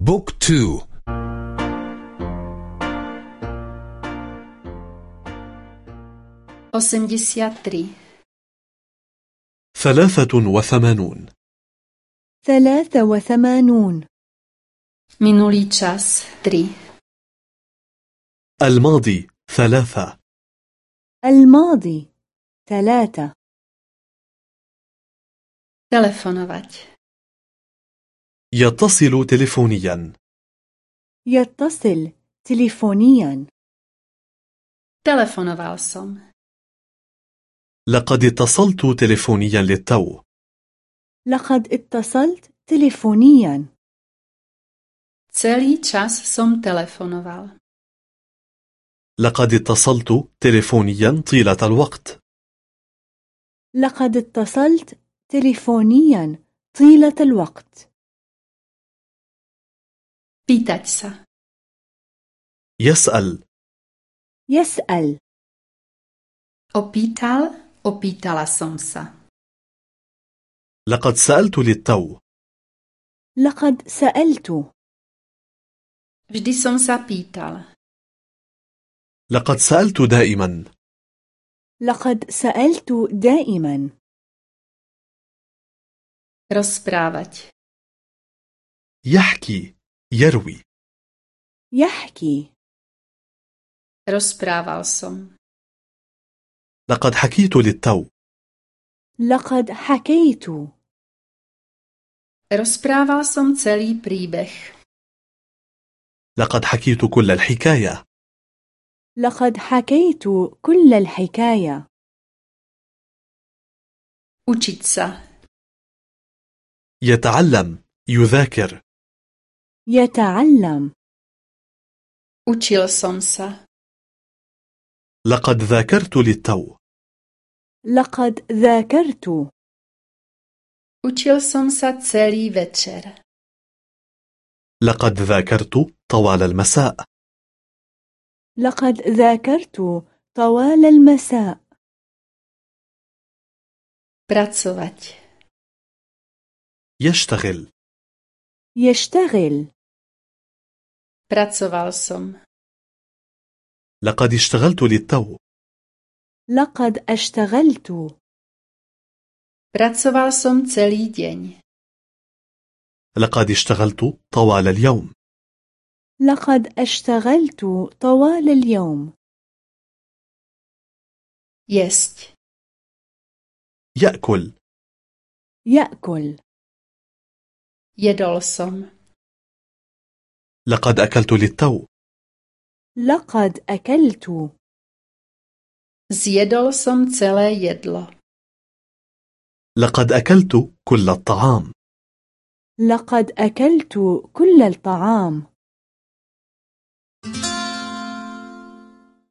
بوك تو. ثلاثة وثمانون. ثلاثة وثمانون. Minulý čas tri. الماضي ثلاثة. الماضي ثلاثة. Telefonovať. يتصل تلفونيا يتصل تليفونيا. Telefonoval som. لقد اتصلت تلفونيا للتو. لقد اتصلت تليفونيا. Celý čas som telefonoval. لقد اتصلت تلفونيا طيلة الوقت. لقد اتصلت تليفونيا طيلة الوقت. Pýtať sa. يسأل يسأل Opýtal, opýtala som sa. لقد سألت للتو لقد سألت Vždy som sa pýtal. لقد سألت دائما لقد سألت دائما Rozprávať. يحكي يروي. يحكي. Rozprával som. لقد حكيت للتو. لقد حكيت. Rozprával som celý príbeh. لقد حكيت كل الحكاية. لقد حكيت كل الحكاية. Učiť sa. يتعلم يذاكر. يتعلم. لقد ذاكرت للتو. لقد ذاكرت. Učil som sa celý večer. لقد ذاكرت طوال المساء. لقد ذاكرت طوال المساء. Pracovať. يشتغل. يشتغل. Pracoval som. لقد اشتغلت للتو لقد اشتغلت Pracoval som celý deň. لقد اشتغلت طوال اليوم لقد اشتغلت طوال اليوم Jesť. يأكل يأكل Jedol som. لقد أكلت للتو. لقد أكلت. Zjedol som celé jedlo. لقد أكلت كل الطعام. لقد أكلت كل الطعام.